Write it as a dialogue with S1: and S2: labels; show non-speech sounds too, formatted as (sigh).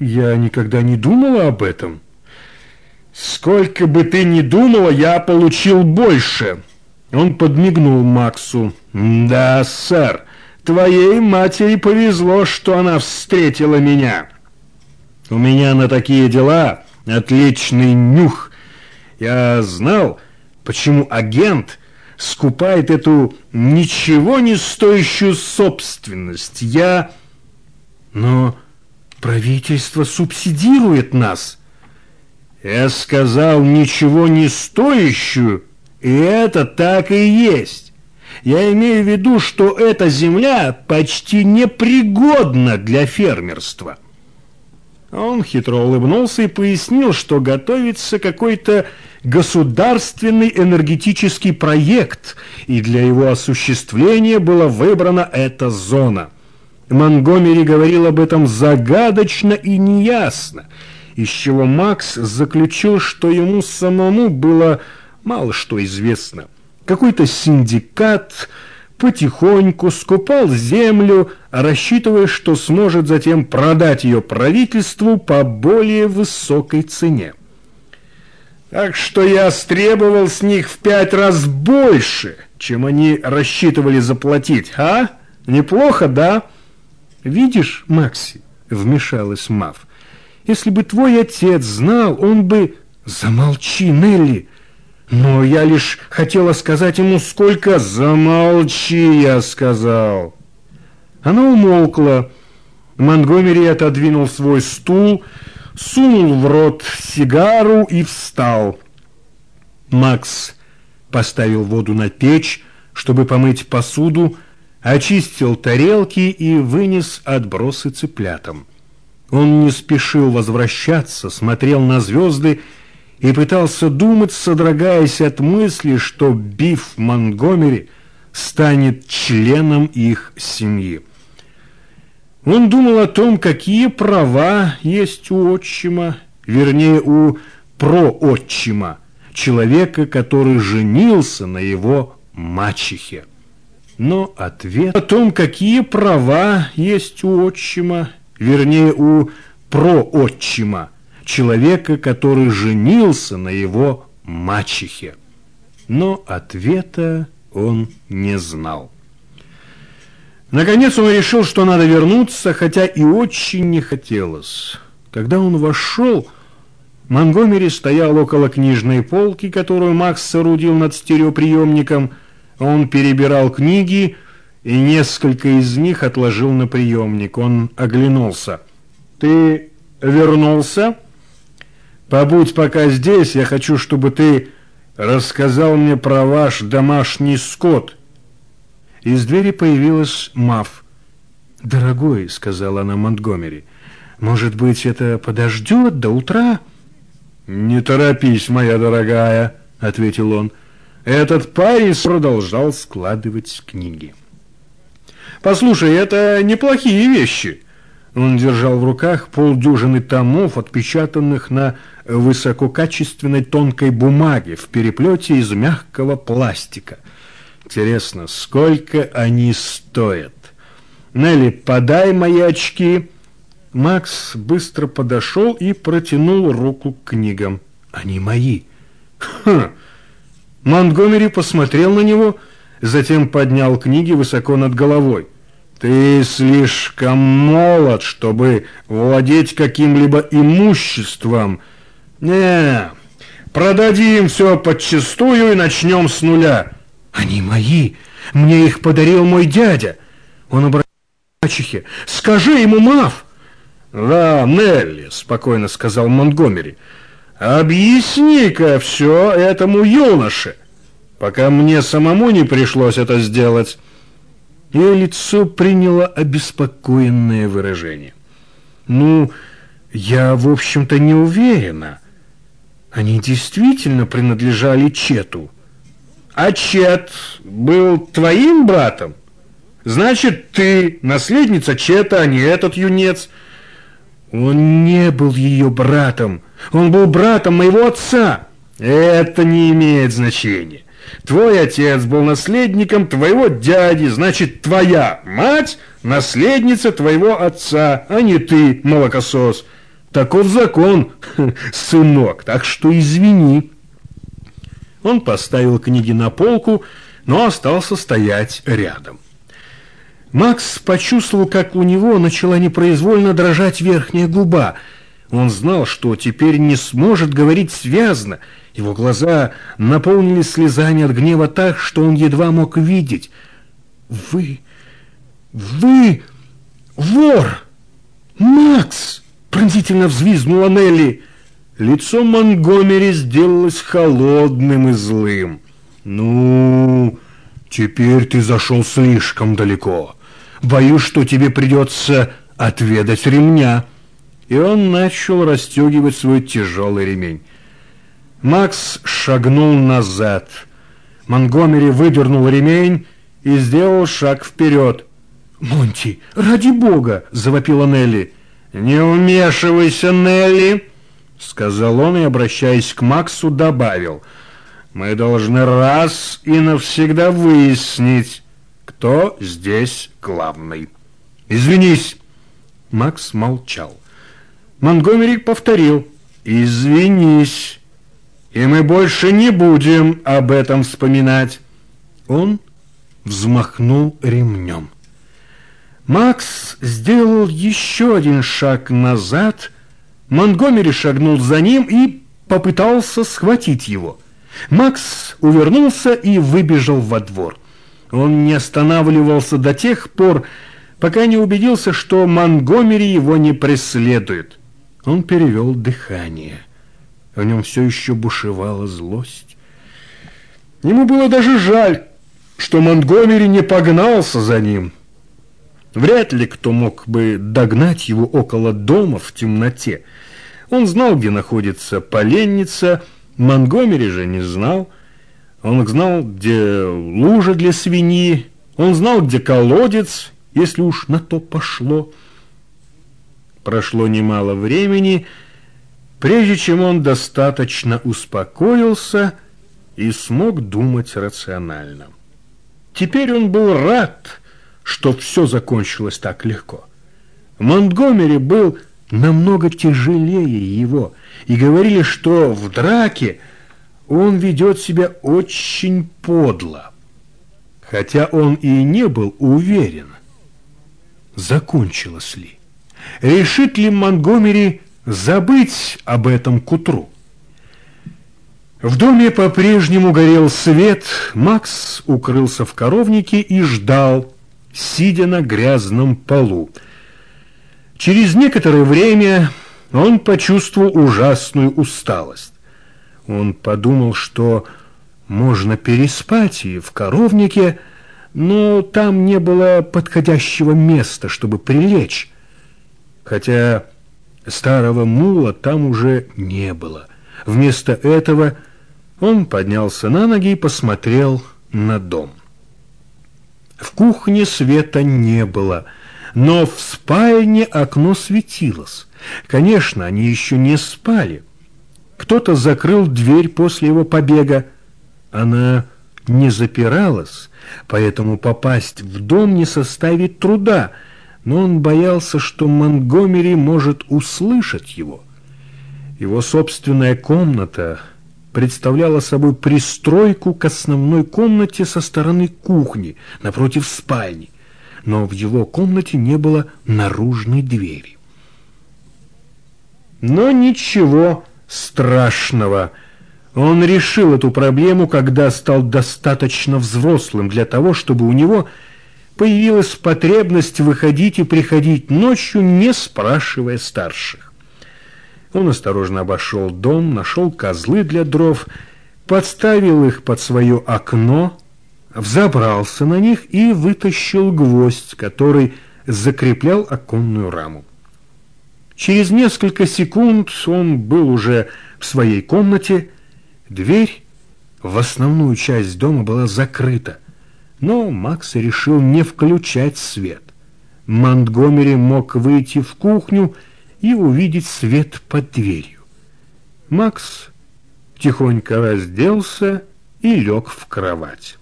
S1: Я никогда не думала об этом.
S2: Сколько бы ты ни думала, я получил больше. Он подмигнул Максу. Да, сэр, твоей матери повезло, что она встретила меня. У меня на такие дела отличный нюх. Я знал, почему агент скупает эту ничего не стоящую собственность. Я...
S1: Но правительство субсидирует нас.
S2: Я сказал ничего не стоящую, и это так и есть. Я имею в виду, что эта земля почти непригодна для фермерства. Он хитро улыбнулся и пояснил, что готовится какой-то государственный энергетический проект, и для его осуществления была выбрана эта зона. Монгомери говорил об этом загадочно и неясно, из чего Макс заключил, что ему самому было мало что известно. Какой-то синдикат потихоньку скупал землю, рассчитывая, что сможет затем продать ее правительству по более высокой цене. Так что я стребовал с них в пять раз больше, чем они рассчитывали заплатить, а? Неплохо, да?
S1: Видишь, Макси, вмешалась Мав, если бы твой отец знал, он бы... Замолчи, Нелли! Но я лишь хотела сказать ему, сколько...
S2: Замолчи, я сказал.
S1: Она умолкла. Монгомери отодвинул свой стул, сунул в рот сигару и встал. Макс поставил воду на печь, чтобы помыть посуду, очистил тарелки и вынес отбросы цыплятам. Он не спешил возвращаться, смотрел на звезды и пытался думать, содрогаясь от мысли, что Биф Монгомери станет членом их семьи. Он думал о том, какие права есть у отчима, вернее, у проотчима, человека, который женился на его мачехе. Но ответ о том, какие права есть у отчима, вернее, у проотчима, человека, который женился на его мачехе. Но ответа он не знал. Наконец он решил, что надо вернуться, хотя и очень не хотелось. Когда он вошел, Монгомери стоял около книжной полки, которую Макс соорудил над стереоприемником. Он перебирал книги, и несколько из них отложил на приемник. Он оглянулся. «Ты вернулся?» Побудь пока здесь, я хочу, чтобы ты рассказал мне про ваш домашний скот. Из двери появилась Мав. «Дорогой», — сказала она Монтгомери, — «может быть, это подождет до утра?» «Не торопись, моя дорогая», — ответил он. Этот парень продолжал складывать книги. «Послушай, это неплохие вещи». Он держал в руках полдюжины томов, отпечатанных на высококачественной тонкой бумаге в переплете из мягкого пластика. Интересно, сколько они стоят? Нелли, подай мои очки. Макс быстро подошел и протянул руку к книгам. Они мои. Хм. Монтгомери посмотрел на него, затем поднял книги высоко над головой. Ты слишком молод, чтобы владеть каким-либо имуществом, не, продадим все подчистую и начнем с нуля. Они мои, мне их подарил мой дядя. Он обратился к мачехе. Скажи ему, Мав. Да, Нелли, спокойно сказал Монтгомери. Объясни-ка все этому юноше, пока мне самому не пришлось это сделать. Ее лицо приняло обеспокоенное выражение. Ну, я, в общем-то, не уверена. Они действительно принадлежали Чету. А Чет был твоим братом? Значит, ты наследница Чета, а не этот юнец. Он не был ее братом. Он был братом моего отца. Это не имеет значения. Твой отец был наследником твоего дяди, значит, твоя мать наследница твоего отца, а не ты, молокосос. Таков закон, (laughs) сынок, так что извини. Он поставил книги на полку, но остался стоять рядом. Макс почувствовал, как у него начала непроизвольно дрожать верхняя губа. Он знал, что теперь не сможет говорить связно. Его глаза наполнились слезами от гнева так, что он едва мог видеть. «Вы... вы... вор! Макс!» — пронзительно взвизгнула Нелли. Лицо Монгомери сделалось холодным и злым. «Ну, теперь ты зашел слишком далеко. Боюсь, что тебе придется отведать ремня». И он начал расстегивать свой тяжелый ремень. Макс шагнул назад. Монгомери выдернул ремень и сделал шаг вперед. «Монти, ради бога!» — завопила Нелли. «Не вмешивайся, Нелли!» — сказал он и, обращаясь к Максу, добавил. «Мы должны раз и навсегда выяснить, кто здесь главный». «Извинись!» Макс молчал. Монгомери повторил. «Извинись, и мы больше не будем об этом вспоминать». Он взмахнул ремнем. Макс сделал еще один шаг назад — Монгомери шагнул за ним и попытался схватить его. Макс увернулся и выбежал во двор. Он не останавливался до тех пор, пока не убедился, что Монгомери его не преследует. Он перевел дыхание. В нем все еще бушевала злость. Ему было даже жаль, что Монгомери не погнался за ним. Вряд ли кто мог бы догнать его около дома в темноте. Он знал, где находится поленница, Монгомери же не знал. Он знал, где лужа для свиньи, он знал, где колодец, если уж на то пошло. Прошло немало времени, прежде чем он достаточно успокоился и смог думать рационально. Теперь он был рад, что все закончилось так легко. Монтгомери был намного тяжелее его, и говорили, что в драке он ведет себя очень подло, хотя он и не был уверен, закончилось ли. Решит ли Монгомери забыть об этом к утру? В доме по-прежнему горел свет, Макс укрылся в коровнике и ждал, сидя на грязном полу. Через некоторое время он почувствовал ужасную усталость. Он подумал, что можно переспать и в коровнике, но там не было подходящего места, чтобы прилечь. Хотя старого мула там уже не было. Вместо этого он поднялся на ноги и посмотрел на дом. В кухне света не было, но в спальне окно светилось. Конечно, они еще не спали. Кто-то закрыл дверь после его побега. Она не запиралась, поэтому попасть в дом не составит труда, но он боялся, что Монгомери может услышать его. Его собственная комната представляла собой пристройку к основной комнате со стороны кухни, напротив спальни, но в его комнате не было наружной двери. Но ничего страшного. Он решил эту проблему, когда стал достаточно взрослым для того, чтобы у него появилась потребность выходить и приходить ночью, не спрашивая старших. Он осторожно обошел дом, нашел козлы для дров, подставил их под свое окно, взобрался на них и вытащил гвоздь, который закреплял оконную раму. Через несколько секунд он был уже в своей комнате. Дверь в основную часть дома была закрыта, но Макс решил не включать свет. Монтгомери мог выйти в кухню и увидеть свет под дверью. Макс тихонько разделся и лег в кровать.